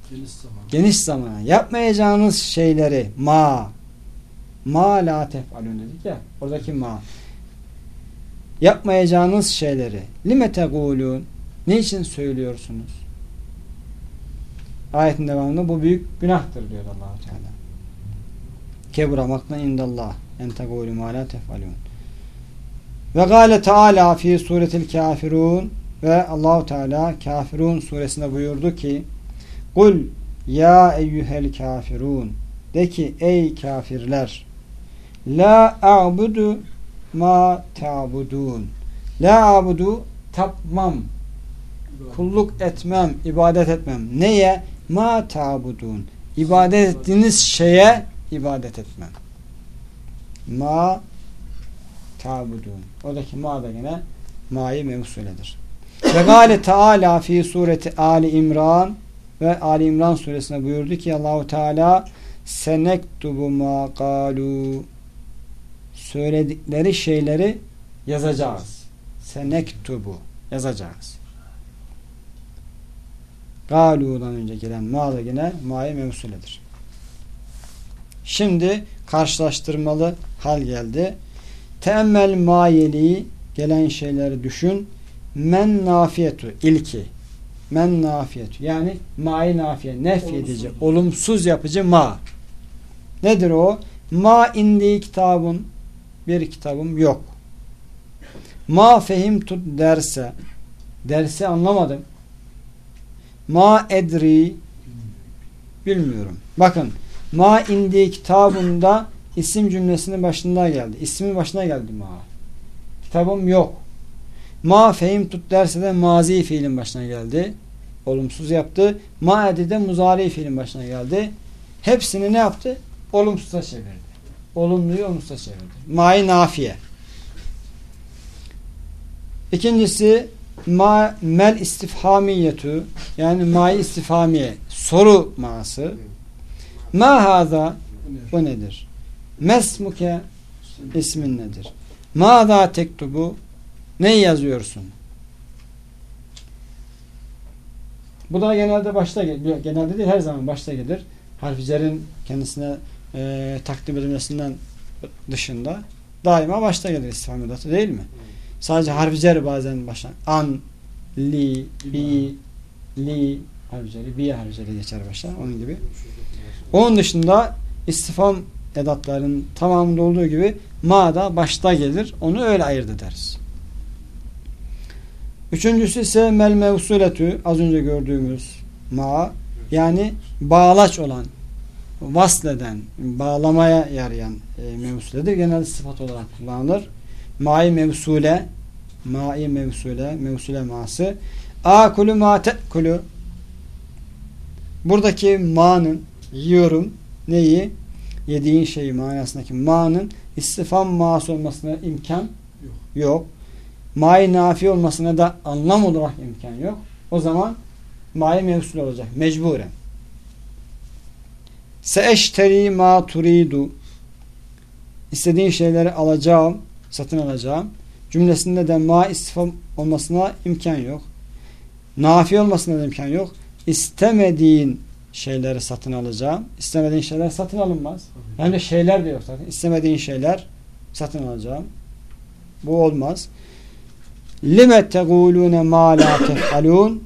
Geniş zaman. Geniş zamana. Yapmayacağınız şeyleri ma ma la tef'alun dedik ya. Oradaki ma. Yapmayacağınız şeyleri lime tegulun niçin söylüyorsunuz? Ayetin devamında bu büyük günahtır diyor allah Teala. Kebura makna indallah en tegulu ma la tef'alun. Ve gale Teala fi suretil kafirun ve Allahu Teala Kafirun suresinde buyurdu ki Kul ya eyyuhel kafirun de ki ey kafirler la a'budu ma ta'budun la a'budu tapmam kulluk etmem ibadet etmem. Neye? Ma ta'budun ibadet ettiğiniz şeye ibadet etmem. Ma ta'budun oradaki ma da gene ma'yı mevsuledir ve gale Teala fi sureti Ali İmran ve Ali İmran suresine buyurdu ki Allahu Teala senektubu ma galu söyledikleri şeyleri yazacağız. Senektubu yazacağız. Galu'dan önce gelen ma da yine ma'ya mevsuledir. Şimdi karşılaştırmalı hal geldi. Teemmel mayeli gelen şeyleri düşün. Men nafiyetu ilki. Men nafiyetu yani ma'yı nafiye nefyedici, Olumsuz. olumsuz yapıcı ma. Nedir o? Ma indi kitabın bir kitabım yok. Ma fehim tut derse dersi anlamadım. Ma edri bilmiyorum. Bakın ma indi kitabında isim cümlesinin başında geldi. İsmin başına geldi ma. Kitabım yok. Ma fehim tut derse de mazi fiilin başına geldi. Olumsuz yaptı. Ma edi de muzari fiilin başına geldi. hepsini ne yaptı? Olumsuza çevirdi. Olumluyu olumsuza çevirdi. Mai nafiye. İkincisi ma mel istifhamiyetu yani mai istifhamiye soru maası. Ma haza bu nedir? Mesmuke ismin nedir? Mâzâ tektubu ne yazıyorsun? Bu da genelde başta gelir. Genelde değil her zaman başta gelir. Harflerin kendisine e, takdim edilmesinden dışında daima başta gelir istifham edatı değil mi? Sadece harfleri bazen başlar. An, li, bi, li harfleri, bi harfleri geçer başlar. Onun gibi. Onun dışında istifham edatların tamamında olduğu gibi ma da başta gelir. Onu öyle ayırt ederiz. Üçüncüsü ise mel mevsuletü az önce gördüğümüz ma yani bağlaç olan vasleden, bağlamaya yarayan e, mevsuledir. Genelde sıfat olarak kullanılır. Mai mevsule mai mevsule, mevsule ması akulu ma te'kulu buradaki ma'nın yiyorum neyi? Yediğin şeyi manasındaki ma'nın istifam ma'sı olmasına imkan Yok. yok. Ma'i nafi olmasına da anlam olarak imkan yok. O zaman ma'i mevsul olacak. Mecburen. Seeşteri ma turidu İstediğin şeyleri alacağım, satın alacağım. Cümlesinde de ma istifam olmasına imkan yok. Nafi olmasına da imkan yok. İstemediğin şeyleri satın alacağım. İstemediğin şeyler satın alınmaz. Hem de şeyler de yok zaten. İstemediğin şeyler satın alacağım. Bu olmaz. Lime tegulune ma la tef'alun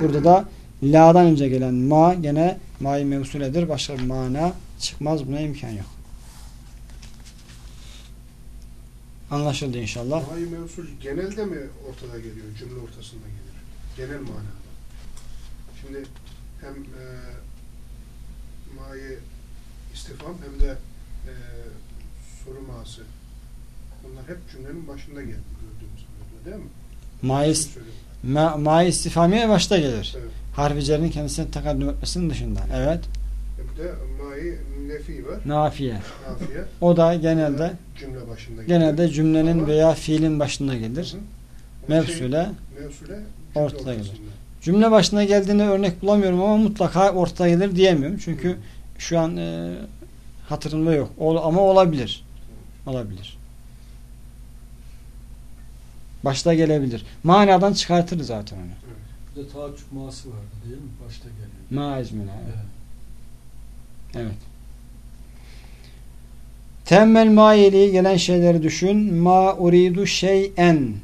Burada da la'dan önce gelen ma gene ma'yı mevsuledir. Başka bir mana çıkmaz. Buna imkan yok. Anlaşıldı inşallah. Mahi mevsul genelde mi ortada geliyor? Cümle ortasında gelir. Genel manada. Şimdi hem e, mahi istifam hem de e, soruması. Bunlar hep cümlenin başında geldi gördüğümüz kadarıyla değil mi? Söylüyorum. ma, ma'yı istifamiye başta gelir. Evet. Harficerin kendisine takaddüm etmesinin dışında. Evet. Hem de mahi nefi var. Nafiye. Nafiye. O da genelde cümle başında gelir. genelde cümlenin Ama- veya fiilin başında gelir. Hı hı. Ama şey, Mevsule mevsule ortada gelir. Cümle başına geldiğinde örnek bulamıyorum ama mutlaka gelir diyemiyorum. Çünkü şu an e, hatırımda yok. Ol, ama olabilir. Olabilir. Başta gelebilir. Manadan çıkartır zaten onu. Bir de taaccüp ması vardı değil mi? Başta geliyor. Ma ecmine. Evet. Evet. Temmel maiyeliği gelen şeyleri düşün. Ma uridu şeyen.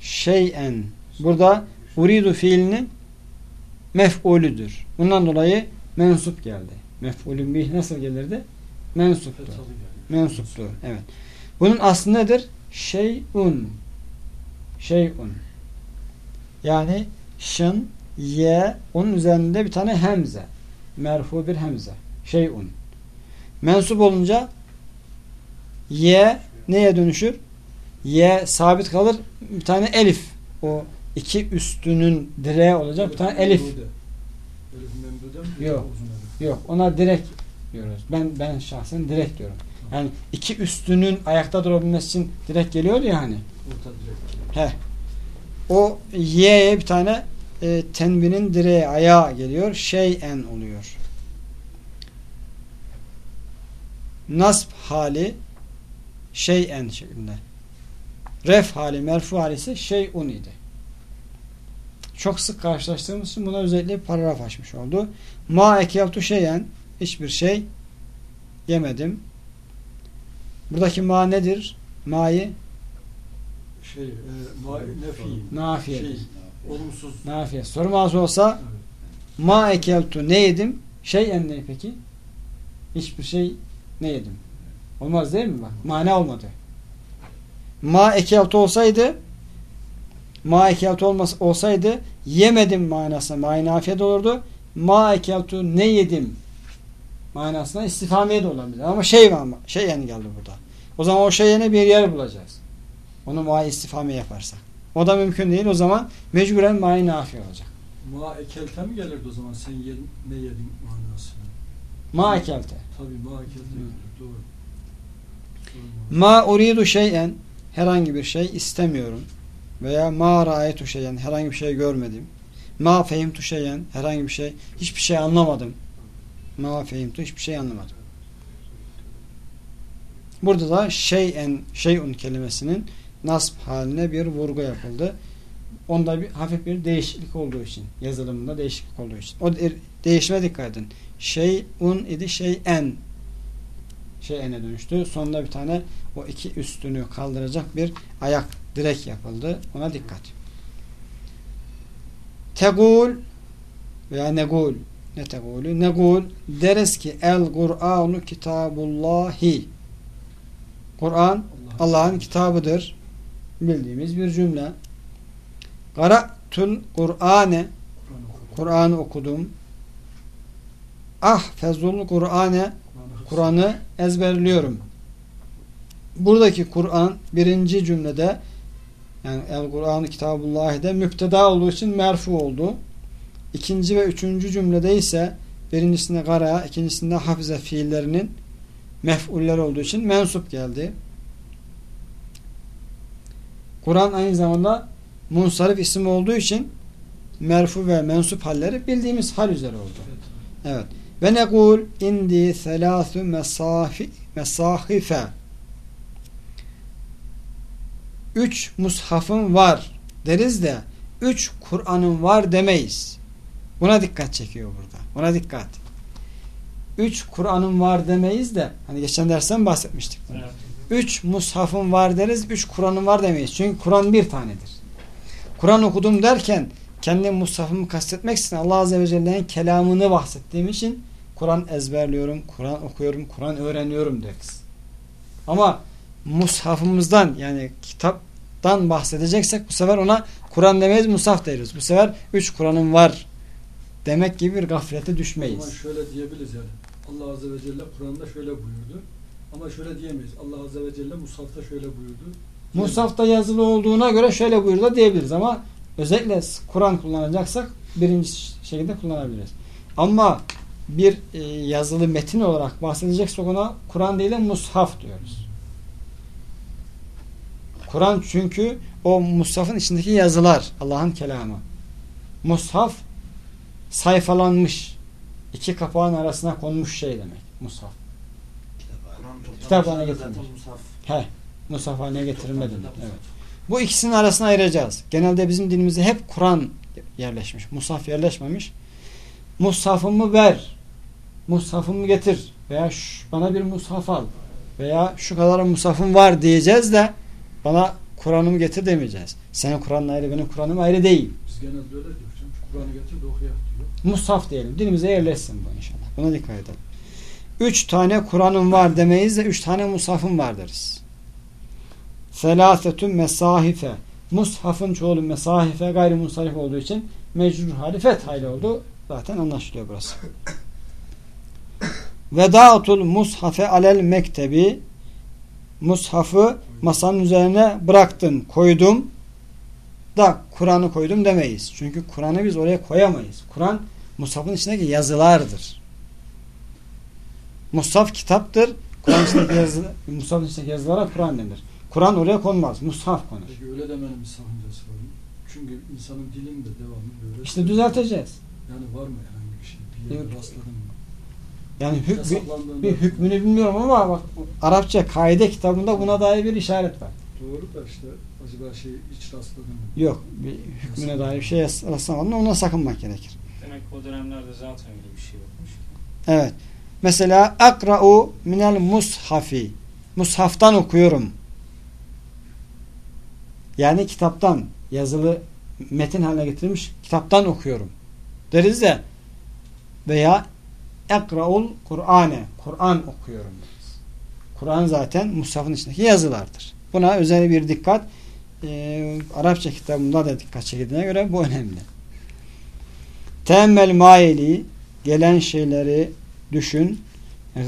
Şeyen. Burada uridu fiilinin mef'ulüdür. Bundan dolayı mensup geldi. Mef'ulün bih nasıl gelirdi? Mensuptu. Mensuptu. Evet. Bunun aslı nedir? Şeyun. Şeyun. Yani şın, ye, onun üzerinde bir tane hemze. Merfu bir hemze. Şeyun. Mensup olunca ye neye dönüşür? Ye sabit kalır. Bir tane elif. O iki üstünün direği olacak. Bir tane elif. Yok. Yok. Ona direkt diyoruz. Ben ben şahsen direkt diyorum. Yani iki üstünün ayakta durabilmesi için direkt geliyor ya hani. He. O y'ye bir tane e, tenbinin direği ayağı geliyor. Şeyen oluyor. Nasb hali şeyen şeklinde. Ref hali, merfu hali ise şeyun idi. Çok sık karşılaştığımız için buna özellikle paragraf açmış oldu. Ma ekeltu şeyen hiçbir şey yemedim. Buradaki ma nedir? Ma'yı Şey, e, ma, nefi. nafiye. Şey, olumsuz. Nafiye. Soru mağazı olsa Evet. ma ekeltu ne yedim? Şeyen ne peki? Hiçbir şey ne yedim? Olmaz değil mi bak? Mana olmadı. Ma ekeltu olsaydı ma ekeltu olsaydı yemedim manasına ma nafiye de olurdu. Ma ekeltu ne yedim manasına istifamiye de olabilir. Ama şey var ama şey yani geldi burada. O zaman o şeyene bir yer bulacağız. Onu ma istifamiye yaparsak. O da mümkün değil. O zaman mecburen ma nafiye olacak. Ma ekelte mi gelirdi o zaman sen yedin, ne yedin manasına? Ma ekelte. Tabii ma ekelte Hı. gelir doğru. Doğru. Ma uridu şeyen herhangi bir şey istemiyorum. Veya ma ra'aytu şeyen herhangi bir şey görmedim. Ma fehimtu şeyen herhangi bir şey hiçbir şey anlamadım. Ma fehimtu hiçbir şey anlamadım. Burada da şeyen şeyun kelimesinin nasb haline bir vurgu yapıldı. Onda bir hafif bir değişiklik olduğu için yazılımında değişiklik olduğu için. O de- değişime dikkat edin. Şeyun idi şeyen şeyene dönüştü. Sonunda bir tane o iki üstünü kaldıracak bir ayak direk yapıldı. Ona dikkat. Tegul veya negul ne tegulü? Negul deriz ki el Kur'anu kitabullahi Kur'an Allah'ın kitabıdır. Bildiğimiz bir cümle. Qara'tul Kur'ane. Kur'an'ı okudum. Ahfezul Kur'ane Kur'an'ı ezberliyorum. Buradaki Kur'an birinci cümlede yani El Kur'an Kitabullah'de müpteda olduğu için merfu oldu. İkinci ve üçüncü cümlede ise birincisinde gara, ikincisinde hafize fiillerinin mef'uller olduğu için mensup geldi. Kur'an aynı zamanda munsarif isim olduğu için merfu ve mensup halleri bildiğimiz hal üzere oldu. Evet. Ve nekul indi selâsü mesahife Üç mushafım var deriz de üç Kur'an'ım var demeyiz. Buna dikkat çekiyor burada. Buna dikkat. Üç Kur'an'ım var demeyiz de hani geçen dersten bahsetmiştik. bunu. Evet. Üç mushafım var deriz, üç Kur'an'ım var demeyiz. Çünkü Kur'an bir tanedir. Kur'an okudum derken kendi mushafımı kastetmek için Allah Azze ve Celle'nin kelamını bahsettiğim için Kur'an ezberliyorum, Kur'an okuyorum, Kur'an öğreniyorum deriz. Ama mushafımızdan yani kitaptan bahsedeceksek bu sefer ona Kur'an demeyiz, mushaf deriz. Bu sefer üç Kur'an'ım var demek gibi bir gaflete düşmeyiz. şöyle diyebiliriz yani. Allah Azze ve Celle Kur'an'da şöyle buyurdu. Ama şöyle diyemeyiz. Allah Azze ve Celle Musaf'ta şöyle buyurdu. Mushafta yazılı olduğuna göre şöyle buyurdu diyebiliriz ama özellikle Kur'an kullanacaksak birinci şekilde kullanabiliriz. Ama bir e, yazılı metin olarak bahsedeceksek ona Kur'an değil de mushaf diyoruz. Kur'an çünkü o mushafın içindeki yazılar Allah'ın kelamı. Mushaf sayfalanmış iki kapağın arasına konmuş şey demek. Mushaf. Kitap haline getirilmiş. mushaf. He. Mushaf haline getirilmedi. Evet. Bu ikisinin arasına ayıracağız. Genelde bizim dilimizde hep Kur'an yerleşmiş. Mushaf yerleşmemiş. Mushafımı ver. Mushafımı getir. Veya şu- bana bir mushaf al. Veya şu kadar mushafım var diyeceğiz de bana Kur'an'ımı getir demeyeceğiz. Senin Kur'an'ın ayrı benim Kur'an'ım ayrı değil. Biz genelde öyle diyoruz. Kur'an'ı getir de okuyak diyor. Mushaf diyelim. Dilimize yerleşsin bu inşallah. Buna dikkat edelim. Üç tane Kur'an'ım var demeyiz de üç tane mushafım var deriz. Selâsetün mesahife. Mushafın çoğulu mesahife gayri musarif olduğu için mecrur hali fethayla oldu. Zaten anlaşılıyor burası. *coughs* Vedâtul mushafe alel mektebi Mushafı masanın üzerine bıraktın, koydum da Kur'an'ı koydum demeyiz. Çünkü Kur'an'ı biz oraya koyamayız. Kur'an Mushaf'ın içindeki yazılardır. Mushaf kitaptır. Kur'an içindeki yazı, Mushaf'ın içindeki yazılara Kur'an denir. Kur'an oraya konmaz. Mushaf konur. Peki öyle demenin bir sakıncası var mı? Çünkü insanın dilinde devamlı böyle. İşte düzelteceğiz. Yani var mı herhangi bir şey? Bir yerde Yok. rastladın mı? Yani hük, bir, bir hükmünü bilmiyorum ama bak Arapça kaide kitabında buna dair bir işaret var. Doğru da işte acaba şey hiç rastladın mı? Yok. Bir hükmüne dair bir şey rastlamadım. Ona sakınmak gerekir. Demek o dönemlerde zaten öyle bir şey yokmuş. Evet. Mesela akra'u minel mushafi. Mushaftan okuyorum. Yani kitaptan yazılı metin haline getirilmiş kitaptan okuyorum. Deriz de veya ekra'ul Kur'ane. Kur'an okuyorum. Kur'an zaten mushafın içindeki yazılardır. Buna özel bir dikkat e, Arapça kitabında da dikkat çekildiğine göre bu önemli. Temmel maili gelen şeyleri düşün.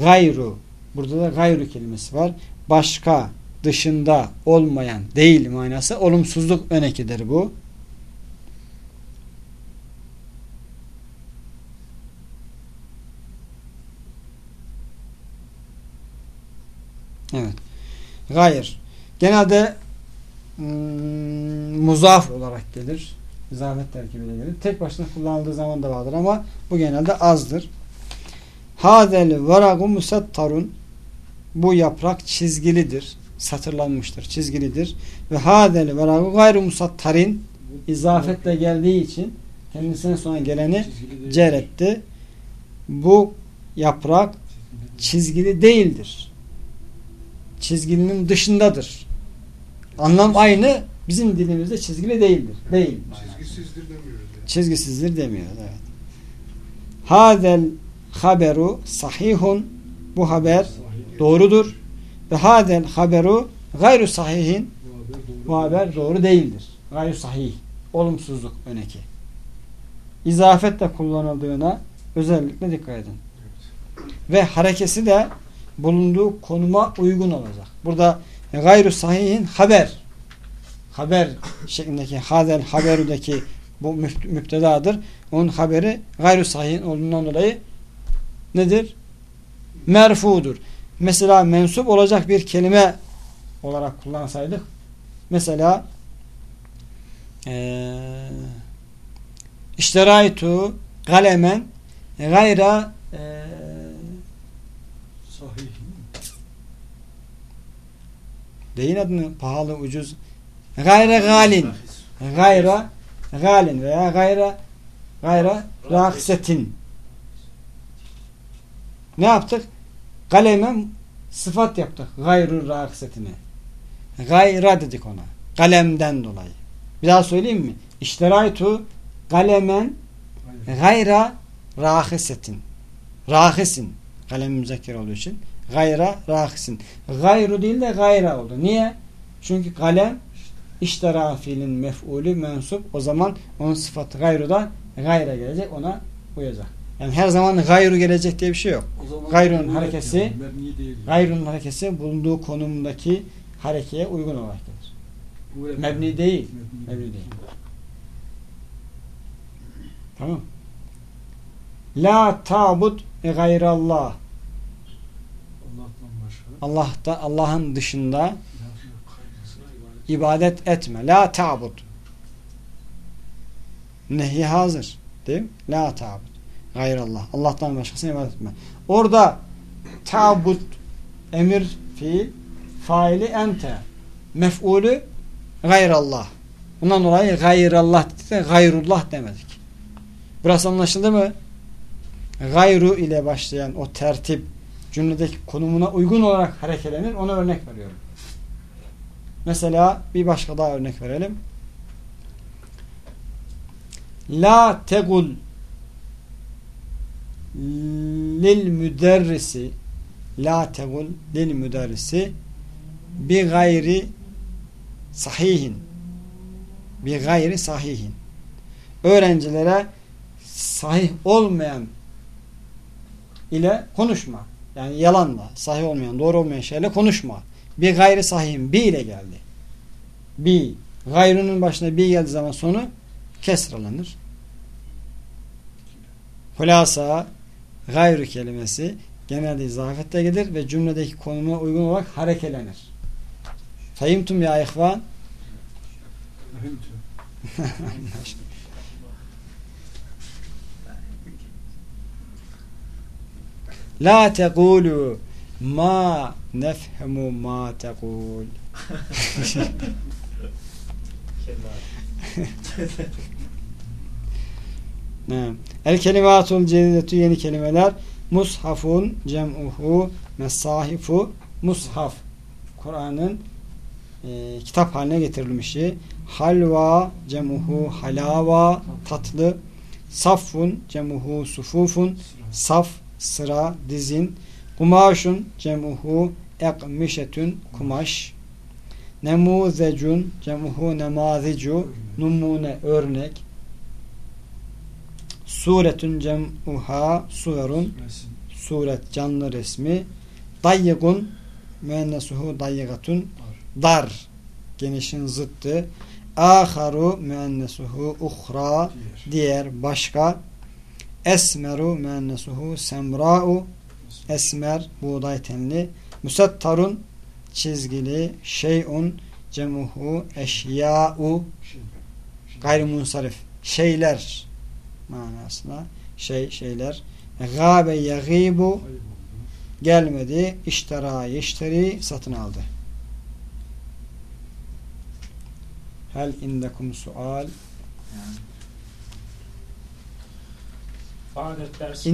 Gayru. Burada da gayru kelimesi var. Başka, dışında, olmayan, değil manası. Olumsuzluk önekidir bu. Evet. Gayr. Genelde mm, muzaf olarak gelir. İzafet terkibiyle gelir. Tek başına kullanıldığı zaman da vardır ama bu genelde azdır. Hadel veragu musattarun bu yaprak çizgilidir. Satırlanmıştır. Çizgilidir. Ve hadel veragu gayru musattarin izafetle geldiği için kendisine sonra geleni cer etti. Bu yaprak çizgili değildir. Çizgilinin dışındadır. Anlam aynı. Bizim dilimizde çizgili değildir. Değil. Çizgisizdir demiyoruz yani. Çizgisizdir demiyoruz. Evet. Hadel haberu sahihun bu haber Sahih. doğrudur. Ve hadel haberu gayru sahihin Bu haber doğru. bu haber doğru değildir. Gayru sahih. Olumsuzluk öneki. İzafetle kullanıldığına özellikle dikkat edin. Ve harekesi de bulunduğu konuma uygun olacak. Burada gayru sahihin haber haber şeklindeki hadel haberudaki bu müptedadır. Onun haberi gayru sahihin olduğundan dolayı nedir? Merfudur. Mesela mensup olacak bir kelime olarak kullansaydık mesela eee işteraytu galemen gayra eee Sahih. Deyin adını pahalı ucuz gayra galin gayra galin veya gayra gayra rakisetin ne yaptık? Kalemen sıfat yaptık. Gayru rakisetine. Gayra dedik ona. Kalemden dolayı. Bir daha söyleyeyim mi? İşteraytu kalemen gayra rahisetin. Rahisin. Kalem müzekker olduğu için. Gayra rahisin. Gayru değil de gayra oldu. Niye? Çünkü kalem iştera fiilin mef'ulü mensup. O zaman onun sıfatı gayru da gayra gelecek. Ona uyacak. Yani her zaman gayru gelecek diye bir şey yok. O zaman Gayrun mebni harekesi- yani. Gayrunun harekesi bulunduğu konumdaki harekeye uygun olarak gelir. Mebni değil. Mebni Mebni değil. Tamam. La ta'bud e gayrallah. Allah'ta Allah'ın dışında ibadet etme. La ta'bud. Nehi hazır. Değil mi? La ta'bud. Gayrallah. Allah'tan başkasına ibadet etme. Orada ta'bud emir fiil faili ente. Mef'ulü gayrallah. Bundan dolayı gayrallah dedik de gayrullah demedik. Burası anlaşıldı mı? Gayru ile başlayan o tertip cümledeki konumuna uygun olarak hareketlenir. Ona örnek veriyorum. Mesela bir başka daha örnek verelim. La tegul lil müderrisi la tegul lil müderrisi bi gayri sahihin bi gayri sahihin öğrencilere sahih olmayan ile konuşma. Yani yalanla, sahih olmayan, doğru olmayan şeyle konuşma. Bir gayri sahihin bi ile geldi. Bi. Gayrının başına bi geldiği zaman sonu kesralanır. Hulasa gayru kelimesi genelde izafette gelir ve cümledeki konumuna uygun olarak harekelenir. Fahimtum ya ihvan? Fahimtu. *laughs* La tegulu ma nefhemu ma tegul. *laughs* El kelimatul cedidetu yeni kelimeler. Mushafun cem'uhu mesahifu mushaf. Kur'an'ın e, kitap haline getirilmişi. Halva cem'uhu halava tatlı. Saffun cem'uhu sufufun. Saf sıra dizin. Kumaşun cem'uhu ekmişetün kumaş. Nemuzecun cem'uhu nemazicu numune örnek. Suretun cem'uha suverun. Suret canlı resmi. Dayyikun müennesuhu dayyigatun dar. Genişin zıttı. Aharu müennesuhu uhra diğer başka esmeru müennesuhu semra'u. Esmer buğday tenli. Müsettarun çizgili. Şeyun cemuhu eşya'u. Gayrimunsarif. Şeyler manasına. Şey şeyler. Gâbe yagîbu. Gelmedi. İştera yeşteri satın aldı. Hel indekum sual. Yani Faadet dersi